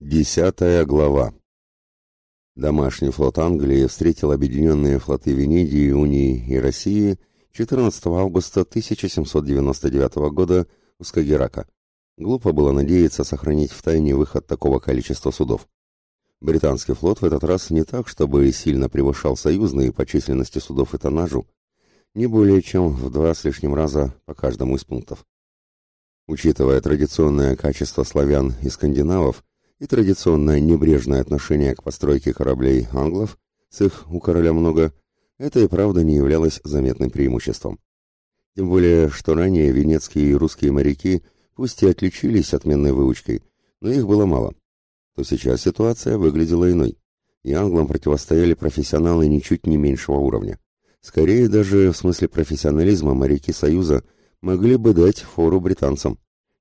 Десятая глава. Домашний флот Англии встретил объединенные флоты Венедии, Унии и России 14 августа 1799 года у Скагерака. Глупо было надеяться сохранить в тайне выход такого количества судов. Британский флот в этот раз не так, чтобы сильно превышал союзные по численности судов и тоннажу, не более чем в два с лишним раза по каждому из пунктов. Учитывая традиционное качество славян и скандинавов, и традиционное небрежное отношение к постройке кораблей англов, с их у короля много, это и правда не являлось заметным преимуществом. Тем более, что ранее венецкие и русские моряки пусть и отличились отменной выучкой, но их было мало. То сейчас ситуация выглядела иной, и англам противостояли профессионалы ничуть не меньшего уровня. Скорее даже в смысле профессионализма моряки Союза могли бы дать фору британцам.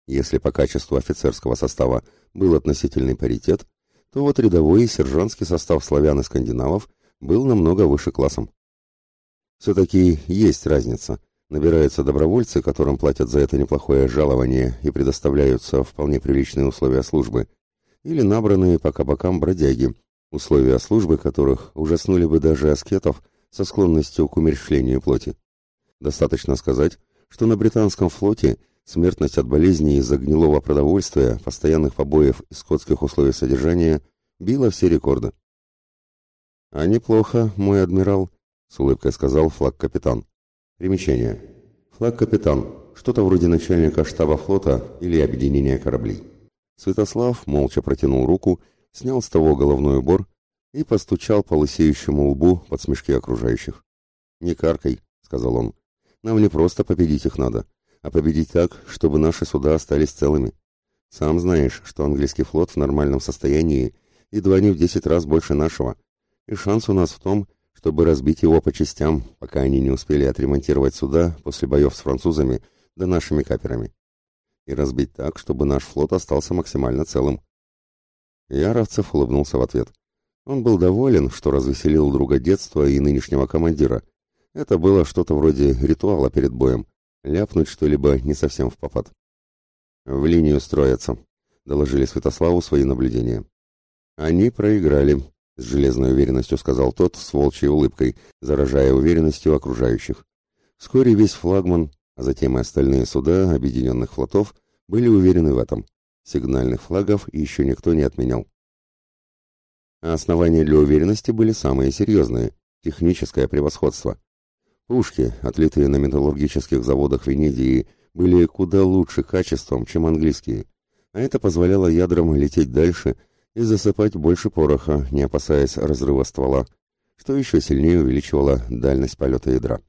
Если по качеству офицерского состава был относительный паритет, то вот рядовой и сержантский состав славян и скандинавов был намного выше классом. Все-таки есть разница. Набираются добровольцы, которым платят за это неплохое жалование и предоставляются вполне приличные условия службы, или набранные по кабакам бродяги, условия службы которых ужаснули бы даже аскетов со склонностью к умерщвлению плоти. Достаточно сказать, что на британском флоте Смертность от болезней из-за гнилого продовольствия, постоянных побоев и скотских условий содержания била все рекорды. «А неплохо, мой адмирал», — с улыбкой сказал флаг-капитан. Примечание. Флаг-капитан. Что-то вроде начальника штаба флота или объединения кораблей. Святослав молча протянул руку, снял с того головной убор и постучал по лысеющему лбу под смешки окружающих. «Не каркай», — сказал он. «Нам не просто победить их надо а победить так, чтобы наши суда остались целыми. Сам знаешь, что английский флот в нормальном состоянии едва не в десять раз больше нашего, и шанс у нас в том, чтобы разбить его по частям, пока они не успели отремонтировать суда после боев с французами да нашими каперами. И разбить так, чтобы наш флот остался максимально целым. Яровцев улыбнулся в ответ. Он был доволен, что развеселил друга детства и нынешнего командира. Это было что-то вроде ритуала перед боем, ляпнуть что-либо не совсем в попад. «В линию строятся», — доложили Святославу свои наблюдения. «Они проиграли», — с железной уверенностью сказал тот с волчьей улыбкой, заражая уверенностью окружающих. Вскоре весь флагман, а затем и остальные суда объединенных флотов были уверены в этом. Сигнальных флагов еще никто не отменял. А основания для уверенности были самые серьезные – техническое превосходство. Пушки, отлитые на металлургических заводах Венедии, были куда лучше качеством, чем английские, а это позволяло ядрам лететь дальше и засыпать больше пороха, не опасаясь разрыва ствола, что еще сильнее увеличивало дальность полета ядра.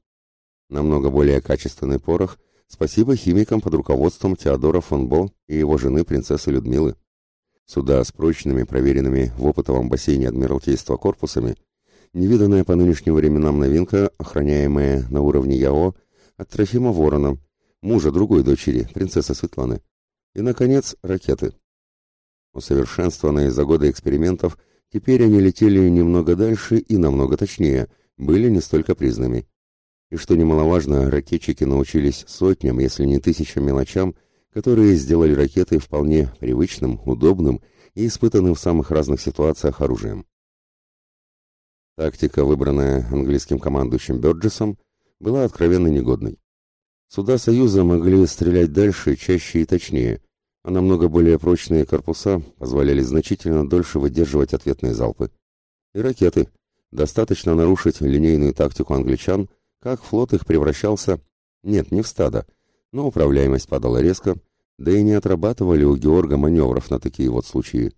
Намного более качественный порох спасибо химикам под руководством Теодора фон Бо и его жены принцессы Людмилы. Суда с прочными, проверенными в опытовом бассейне Адмиралтейства корпусами – невиданная по нынешним временам новинка, охраняемая на уровне ЯО от Трофима Ворона, мужа другой дочери, принцессы Светланы. И, наконец, ракеты. Усовершенствованные за годы экспериментов, теперь они летели немного дальше и намного точнее, были не столько признанными. И что немаловажно, ракетчики научились сотням, если не тысячам мелочам, которые сделали ракеты вполне привычным, удобным и испытанным в самых разных ситуациях оружием. Тактика, выбранная английским командующим Бёрджесом, была откровенно негодной. Суда Союза могли стрелять дальше, чаще и точнее, а намного более прочные корпуса позволяли значительно дольше выдерживать ответные залпы. И ракеты. Достаточно нарушить линейную тактику англичан, как флот их превращался, нет, не в стадо, но управляемость падала резко, да и не отрабатывали у Георга маневров на такие вот случаи.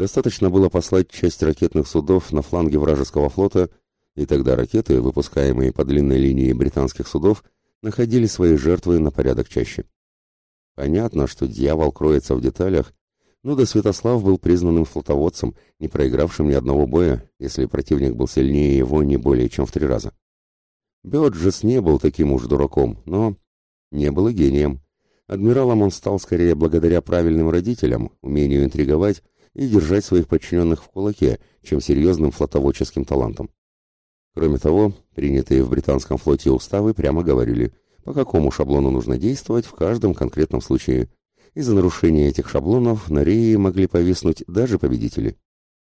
Достаточно было послать часть ракетных судов на фланге вражеского флота, и тогда ракеты, выпускаемые по длинной линии британских судов, находили свои жертвы на порядок чаще. Понятно, что дьявол кроется в деталях, но да Святослав был признанным флотоводцем, не проигравшим ни одного боя, если противник был сильнее его не более чем в три раза. Бёрджес не был таким уж дураком, но не был и гением. Адмиралом он стал скорее благодаря правильным родителям, умению интриговать и держать своих подчиненных в кулаке, чем серьезным флотоводческим талантом. Кроме того, принятые в британском флоте уставы прямо говорили, по какому шаблону нужно действовать в каждом конкретном случае, и за нарушение этих шаблонов на рее могли повиснуть даже победители.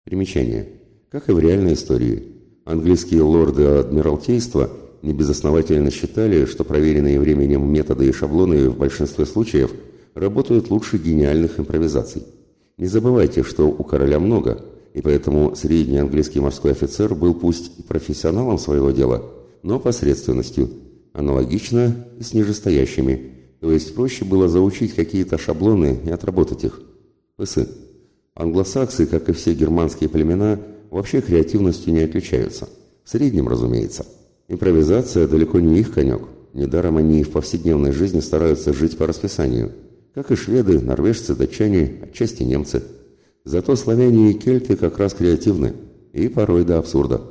Примечание. Как и в реальной истории, английские лорды Адмиралтейства небезосновательно считали, что проверенные временем методы и шаблоны в большинстве случаев работают лучше гениальных импровизаций. Не забывайте, что у короля много, и поэтому средний английский морской офицер был пусть и профессионалом своего дела, но посредственностью, аналогично и с нижестоящими, то есть проще было заучить какие-то шаблоны и отработать их. Пысы. Англосаксы, как и все германские племена, вообще креативностью не отличаются. В среднем, разумеется. Импровизация далеко не их конек. Недаром они в повседневной жизни стараются жить по расписанию. Как и шведы, норвежцы, датчане, отчасти немцы. Зато славяне и кельты как раз креативны. И порой до абсурда.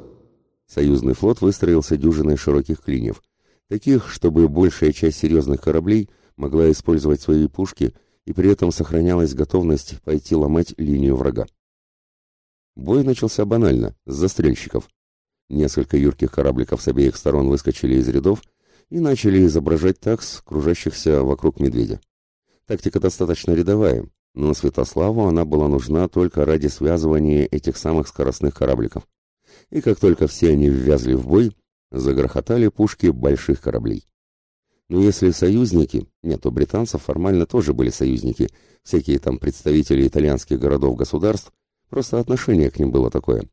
Союзный флот выстроился дюжиной широких клиньев. Таких, чтобы большая часть серьезных кораблей могла использовать свои пушки – и при этом сохранялась готовность пойти ломать линию врага. Бой начался банально, с застрельщиков. Несколько юрких корабликов с обеих сторон выскочили из рядов и начали изображать такс, кружащихся вокруг медведя. Тактика достаточно рядовая, но Святославу она была нужна только ради связывания этих самых скоростных корабликов. И как только все они ввязли в бой, загрохотали пушки больших кораблей. Но если союзники, нет, у британцев формально тоже были союзники, всякие там представители итальянских городов-государств, просто отношение к ним было такое.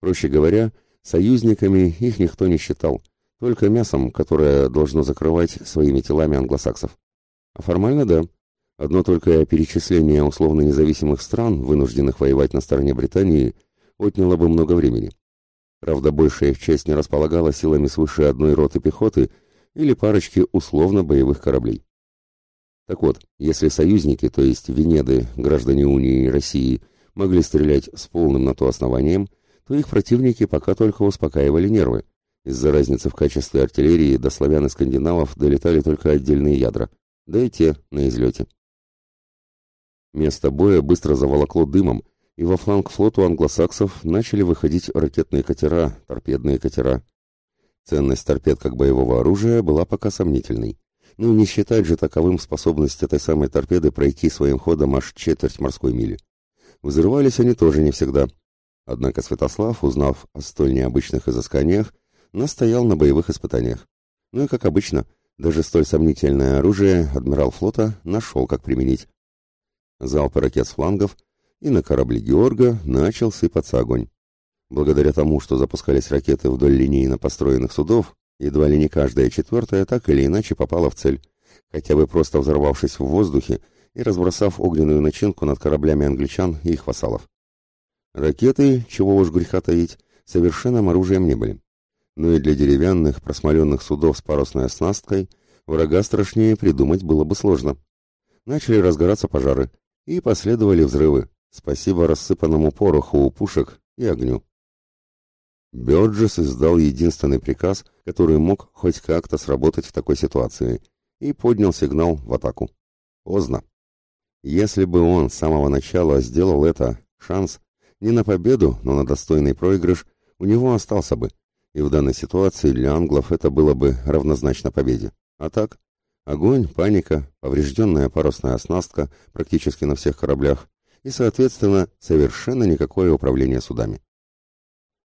Проще говоря, союзниками их никто не считал, только мясом, которое должно закрывать своими телами англосаксов. А формально да. Одно только перечисление условно независимых стран, вынужденных воевать на стороне Британии, отняло бы много времени. Правда, большая их часть не располагала силами свыше одной роты пехоты – или парочки условно-боевых кораблей. Так вот, если союзники, то есть Венеды, граждане Унии и России, могли стрелять с полным на то основанием, то их противники пока только успокаивали нервы. Из-за разницы в качестве артиллерии до славян и скандинавов долетали только отдельные ядра, да и те на излете. Место боя быстро заволокло дымом, и во фланг флоту англосаксов начали выходить ракетные катера, торпедные катера, Ценность торпед как боевого оружия была пока сомнительной. Ну, не считать же таковым способность этой самой торпеды пройти своим ходом аж четверть морской мили. Взрывались они тоже не всегда. Однако Святослав, узнав о столь необычных изысканиях, настоял на боевых испытаниях. Ну и, как обычно, даже столь сомнительное оружие адмирал флота нашел, как применить. Залпы ракет с флангов, и на корабле Георга начал сыпаться огонь. Благодаря тому, что запускались ракеты вдоль линейно построенных судов, едва ли не каждая четвертая так или иначе попала в цель, хотя бы просто взорвавшись в воздухе и разбросав огненную начинку над кораблями англичан и их вассалов. Ракеты, чего уж греха таить, совершенным оружием не были. Но и для деревянных, просмоленных судов с парусной оснасткой врага страшнее придумать было бы сложно. Начали разгораться пожары, и последовали взрывы, спасибо рассыпанному пороху у пушек и огню. Бёрджес издал единственный приказ, который мог хоть как-то сработать в такой ситуации, и поднял сигнал в атаку. Поздно. Если бы он с самого начала сделал это, шанс не на победу, но на достойный проигрыш у него остался бы, и в данной ситуации для англов это было бы равнозначно победе. А так, огонь, паника, поврежденная парусная оснастка практически на всех кораблях и, соответственно, совершенно никакое управление судами.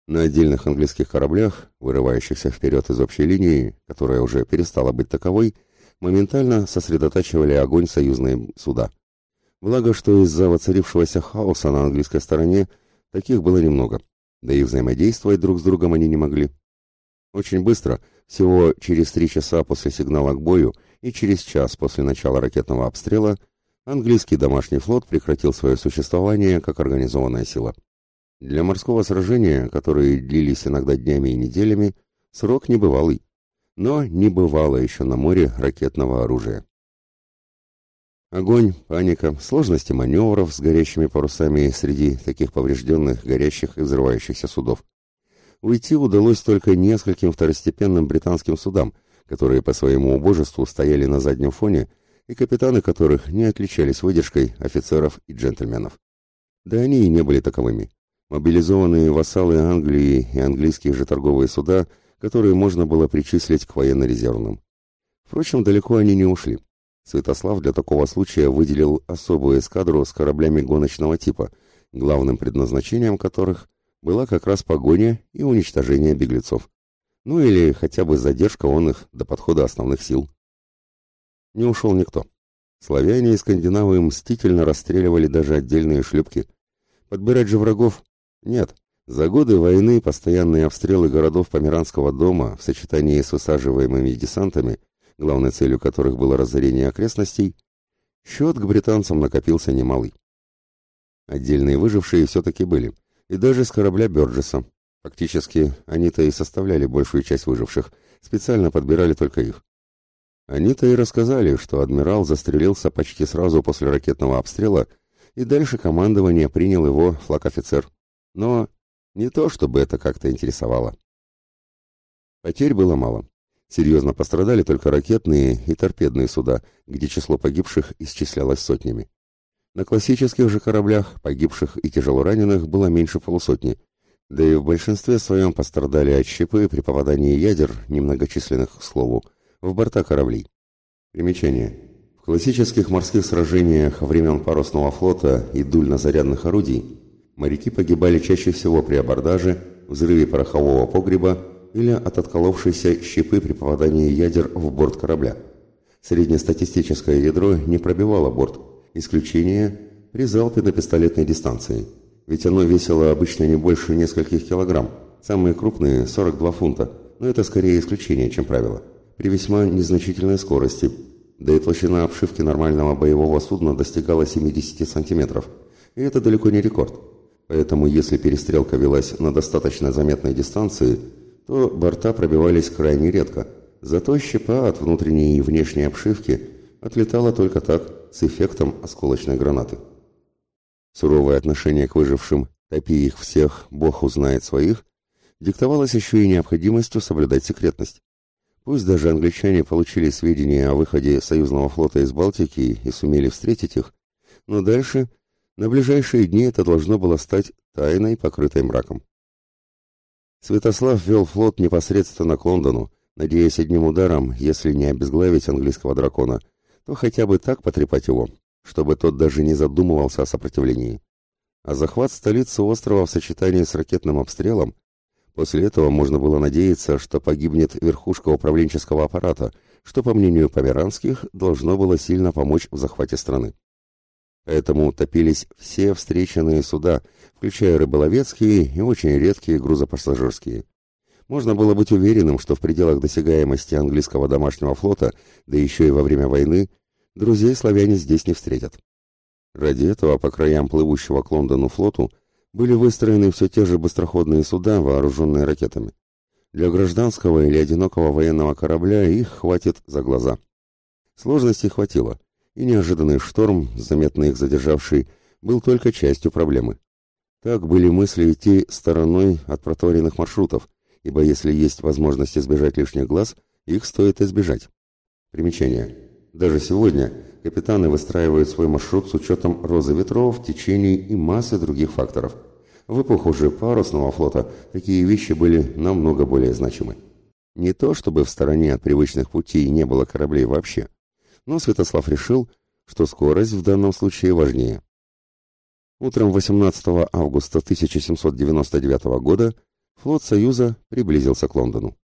На отдельных английских кораблях, вырывающихся вперед из общей линии, которая уже перестала быть таковой, моментально сосредотачивали огонь союзные суда. Благо, что из-за воцарившегося хаоса на английской стороне таких было немного, да и взаимодействовать друг с другом они не могли. Очень быстро, всего через три часа после сигнала к бою и через час после начала ракетного обстрела, английский домашний флот прекратил свое существование как организованная сила. Для морского сражения, которые длились иногда днями и неделями, срок небывалый. Но не бывало еще на море ракетного оружия. Огонь, паника, сложности маневров с горящими парусами среди таких поврежденных, горящих и взрывающихся судов. Уйти удалось только нескольким второстепенным британским судам, которые по своему убожеству стояли на заднем фоне и капитаны которых не отличались выдержкой офицеров и джентльменов. Да они и не были таковыми мобилизованные вассалы Англии и английские же торговые суда, которые можно было причислить к военно-резервным. Впрочем, далеко они не ушли. Святослав для такого случая выделил особую эскадру с кораблями гоночного типа, главным предназначением которых была как раз погоня и уничтожение беглецов. Ну или хотя бы задержка он их до подхода основных сил. Не ушел никто. Славяне и скандинавы мстительно расстреливали даже отдельные шлюпки. Подбирать же врагов? Нет. За годы войны постоянные обстрелы городов Померанского дома в сочетании с высаживаемыми десантами, главной целью которых было разорение окрестностей, счет к британцам накопился немалый. Отдельные выжившие все-таки были, и даже с корабля Бёрджеса. Фактически, они-то и составляли большую часть выживших, специально подбирали только их. Они-то и рассказали, что адмирал застрелился почти сразу после ракетного обстрела, и дальше командование принял его флаг-офицер. Но не то, чтобы это как-то интересовало. Потерь было мало. Серьезно пострадали только ракетные и торпедные суда, где число погибших исчислялось сотнями. На классических же кораблях погибших и тяжелораненых было меньше полусотни, да и в большинстве своем пострадали от щепы при попадании ядер, немногочисленных, к слову, в борта кораблей. Примечание. В классических морских сражениях времен парусного флота и дульнозарядных орудий моряки погибали чаще всего при абордаже, взрыве порохового погреба или от отколовшейся щепы при попадании ядер в борт корабля. Среднестатистическое ядро не пробивало борт, Исключение при залпе на пистолетной дистанции. Ведь оно весило обычно не больше нескольких килограмм. Самые крупные – 42 фунта. Но это скорее исключение, чем правило. При весьма незначительной скорости. Да и толщина обшивки нормального боевого судна достигала 70 сантиметров. И это далеко не рекорд. Поэтому если перестрелка велась на достаточно заметной дистанции, то борта пробивались крайне редко. Зато щепа от внутренней и внешней обшивки отлетала только так – с эффектом осколочной гранаты. Суровое отношение к выжившим, топи их всех, бог узнает своих, диктовалось еще и необходимостью соблюдать секретность. Пусть даже англичане получили сведения о выходе союзного флота из Балтики и сумели встретить их, но дальше, на ближайшие дни это должно было стать тайной, покрытой мраком. Святослав вел флот непосредственно к Лондону, надеясь одним ударом, если не обезглавить английского дракона, то хотя бы так потрепать его, чтобы тот даже не задумывался о сопротивлении. А захват столицы острова в сочетании с ракетным обстрелом После этого можно было надеяться, что погибнет верхушка управленческого аппарата, что, по мнению Померанских, должно было сильно помочь в захвате страны. Поэтому топились все встреченные суда, включая рыболовецкие и очень редкие грузопассажирские. Можно было быть уверенным, что в пределах досягаемости английского домашнего флота, да еще и во время войны, друзей славяне здесь не встретят. Ради этого по краям плывущего к Лондону флоту были выстроены все те же быстроходные суда, вооруженные ракетами. Для гражданского или одинокого военного корабля их хватит за глаза. Сложностей хватило, и неожиданный шторм, заметно их задержавший, был только частью проблемы. Так были мысли идти стороной от проторенных маршрутов, ибо если есть возможность избежать лишних глаз, их стоит избежать. Примечание. Даже сегодня капитаны выстраивают свой маршрут с учетом розы ветров, течений и массы других факторов. В эпоху же парусного флота такие вещи были намного более значимы. Не то, чтобы в стороне от привычных путей не было кораблей вообще, но Святослав решил, что скорость в данном случае важнее. Утром 18 августа 1799 года флот Союза приблизился к Лондону.